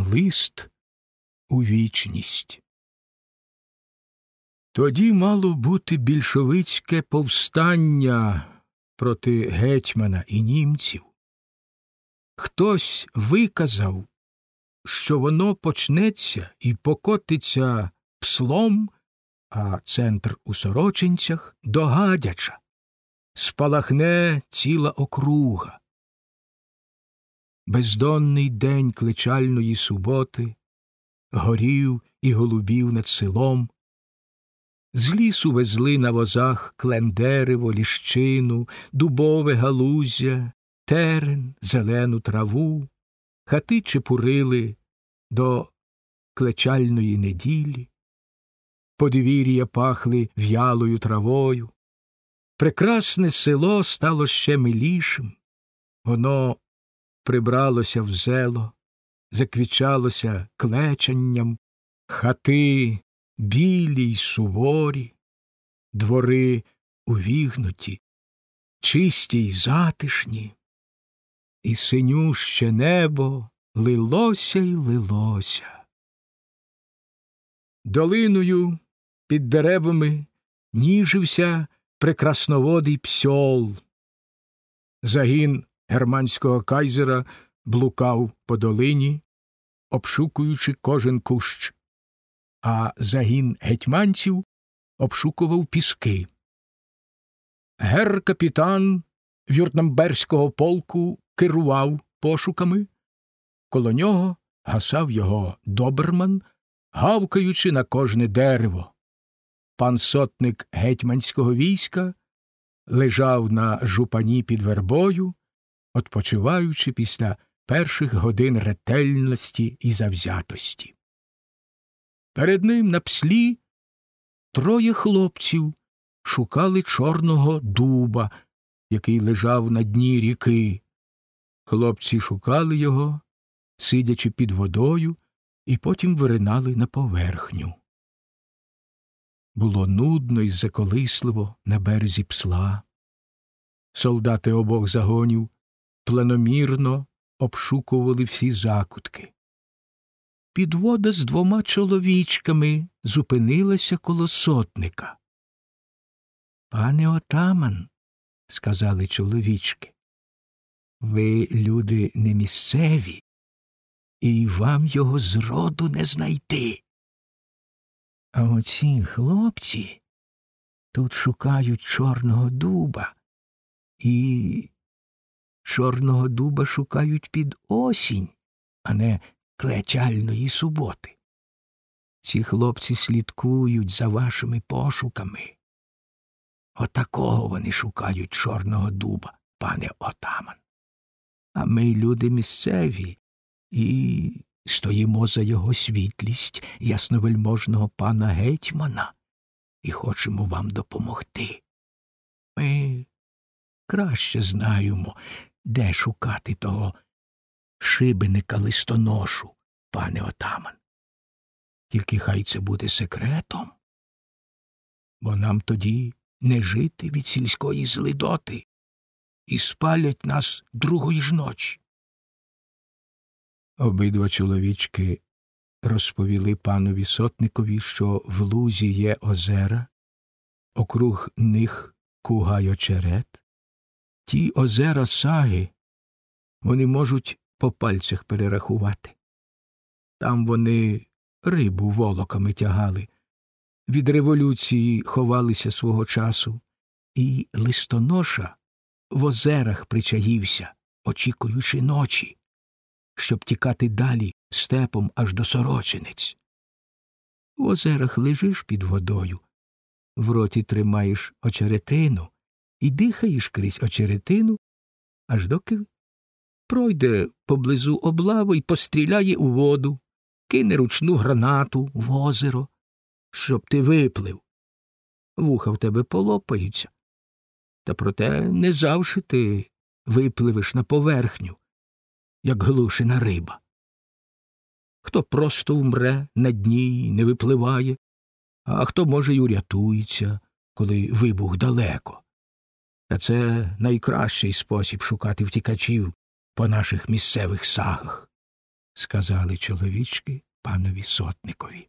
лист у вічність. Тоді мало бути більшовицьке повстання проти гетьмана і німців. Хтось виказав, що воно почнеться і покотиться пслом, а центр у сорочинцях до гадяча, спалахне ціла округа. Бездонний день кличальної суботи горів і голубів над селом. З лісу везли на возах клен дерево, ліщину, дубове галузя, терен, зелену траву, хати чепурили до клечальної неділі, подвір'я пахли в'ялою травою. Прекрасне село стало ще милішим, воно прибралося в зело, заквічалося клечанням, хати білі й суворі, двори увігнуті, чисті й затишні, і синюще небо лилося й лилося. Долиною під деревами ніжився прекрасноводий псьол. Загін германського кайзера блукав по долині, обшукуючи кожен кущ, а загін гетьманців обшукував піски. Гер капітан Вюртнамберського полку керував пошуками, коло нього гасав його доберман, гавкаючи на кожне дерево. Пан сотник гетьманського війська лежав на жупані під вербою, odpoczywаючи після перших годин ретельності і завзятості. Перед ним на пслі троє хлопців шукали чорного дуба, який лежав на дні ріки. Хлопці шукали його, сидячи під водою, і потім виринали на поверхню. Було нудно і заколисливо на березі псла. Солдати обох загонів планомірно обшукували всі закутки. Підвода з двома чоловічками зупинилася коло сотника. Пане отаман, сказали чоловічки, ви люди не місцеві, і вам його зроду не знайти. А оці хлопці тут шукають чорного дуба і чорного дуба шукають під осінь, а не клечальної суботи. Ці хлопці слідкують за вашими пошуками. Отакого вони шукають чорного дуба, пане отаман. А ми люди місцеві і стоїмо за його світлість ясновельможного пана гетьмана і хочемо вам допомогти. Ми краще знаємо, де шукати того шибеника листоношу, пане отаман. Тільки хай це буде секретом, бо нам тоді не жити від сільської злидоти і спалять нас другої ж ночі. Обидва чоловічки розповіли панові сотникові, що в лузі є озера, округ них кугай очерет, ті озера саги вони можуть по пальцях перерахувати. Там вони рибу волоками тягали, від революції ховалися свого часу, і листоноша в озерах причаївся, очікуючи ночі, щоб тікати далі степом аж до сорочинець. В озерах лежиш під водою, в роті тримаєш очеретину і дихаєш крізь очеретину, аж доки пройде поблизу облаву і постріляє у воду, кине ручну гранату в озеро, щоб ти виплив. Вуха в тебе полопаються. Та проте не завжди ти випливеш на поверхню, як глушена риба. Хто просто вмре на дні й не випливає, а хто, може, й урятується, коли вибух далеко. Та це найкращий спосіб шукати втікачів по наших місцевих сагах. сказали чоловічки панові сотникові.